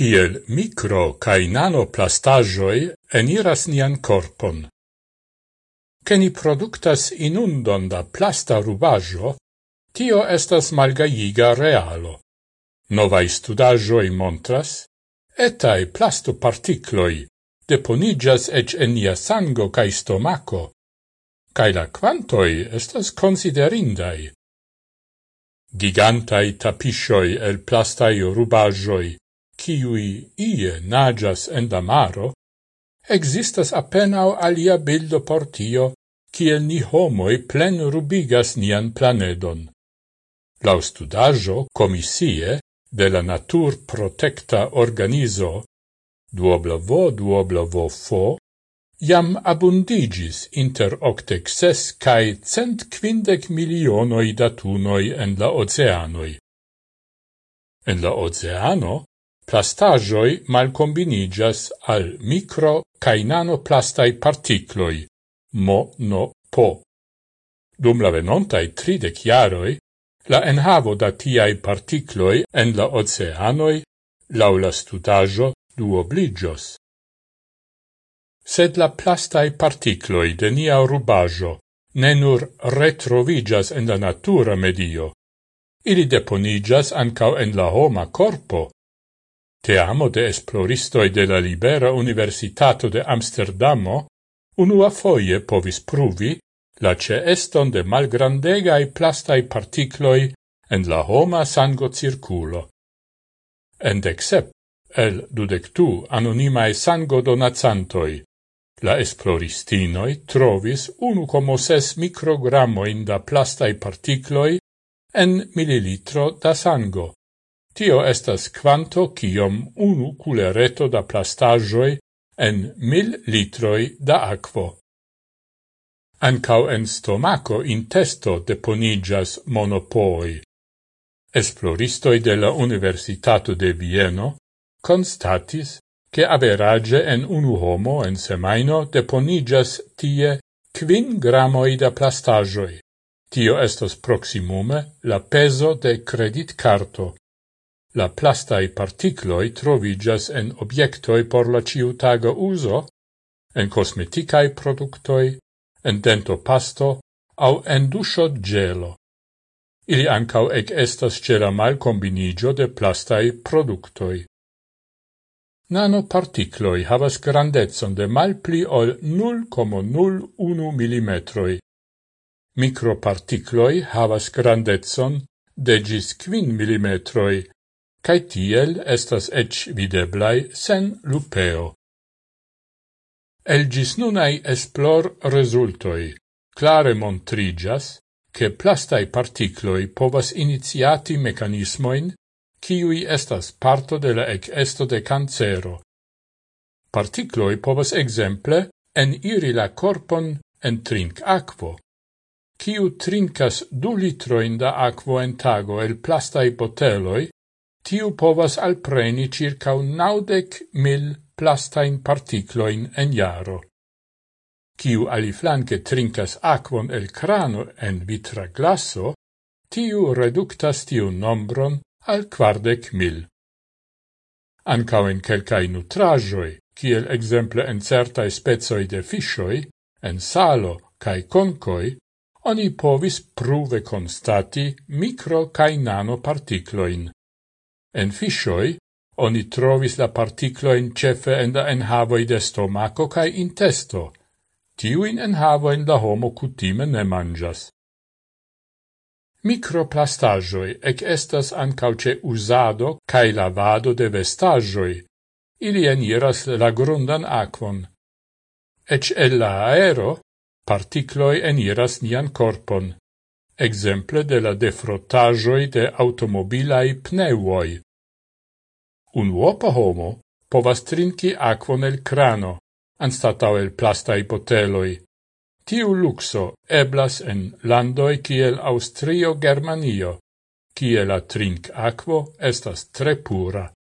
tiel micro cae nanoplastagioi eniras nian corpon. Ke ni productas inundon da plasta rubajo, tio estas malgaiga realo. Novai studagioi montras, etae plastoparticloi deponigas ec en nia sango cae stomaco, cae la quantoi estas considerindai. Gigantai tapishoi el plastai rubajoi ciui ie nagas en damaro, existas apenao alia bildo por tio, kiel ni homoi plen rubigas nian planedon. La studajo comisie de la natur protecta organizo duoblavo duoblavo fo, jam abundigis inter octec ses cae cent quindec milionoi datunoi en la oceanoi. En la oceano Plastajoi malcombinigas al micro cae nanoplastai particloi, mo no po. Dum la venontai tridec iaroi, la enhavo da tiai particloi en la oceanoi, laula studagio duobligios. Sed la plastai particloi de nia rubajo ne nur retrovigas en la natura medio, ili deponigas ancau en la homa corpo, Te amo de esploristoi de la Libera Universitato de Amsterdamo unua foie povis pruvi la ceeston de malgrandegai plastai particloi en la homa sango circulo. En decep, el dudectu anonimae sango donazantoi, la esploristinoi trovis 1,6 microgrammoin da plastai particloi en mililitro da sango Tio estas quanto kiom unu culereto da plastagioi en mil litroi da aquo. Ancau en stomaco in testo deponigas monopoi. Esploristoi de la Universitato de Vieno constatis che average en unu homo en semaino deponigas tie quin gramoi da plastagioi. Tio estos proximume la peso de credit carto. La plastai particloi trovigas en objectoi por la ciutaga uso, en cosmeticae productoi, en dentopasto, au en duscio gelo. Ili ancau ec estas ce mal combinigio de plastai productoi. Nanoparticloi havas grandezon de mal pli ol 0,01 mm. Microparticloi havas grandezon de gis 5 mm cae tiel estas ec videblai sen lupeo. El gis nunai esplor resultoi clare montrigas che plastai particloi povas iniziati mecanismoin ciui estas parto de la ecesto de cancero. Particloi povas exemple eniri la corpon en trinc aquo. Kiu trincas du litroin da aquo en tago el plastai boteloi, tiu povas alpreni circa naudec mil plastain particloin en jaro. Ciu aliflanque trincas aquon el crano en vitra glasso, tiu reductas tiu nombron al quardec mil. Ancao in quelcae nutrajoi, kiel exemple en certae spezoi de fishoi, en salo cae concoi, oni povis pruve constati micro cae nano particloin. En fischoi oni trovis la particloin cefe en la enhavoi de stomaco cae intesto. Tiuin enhavoin la homo cutime ne mangias. Microplastagioi ec estas ancauce usado cae lavado de vestagioi. Ili eniras la grundan aquon. Ec el la aero, particloi eniras nian corpon exemple de la defrottagioi de automobilai pneuoi. Un uopa homo povas trinki aquon el crano, anstatau el plastai boteloi. Tiu luxo eblas en landoi kiel Austrio-Germanio, kie la trink aquo estas tre pura.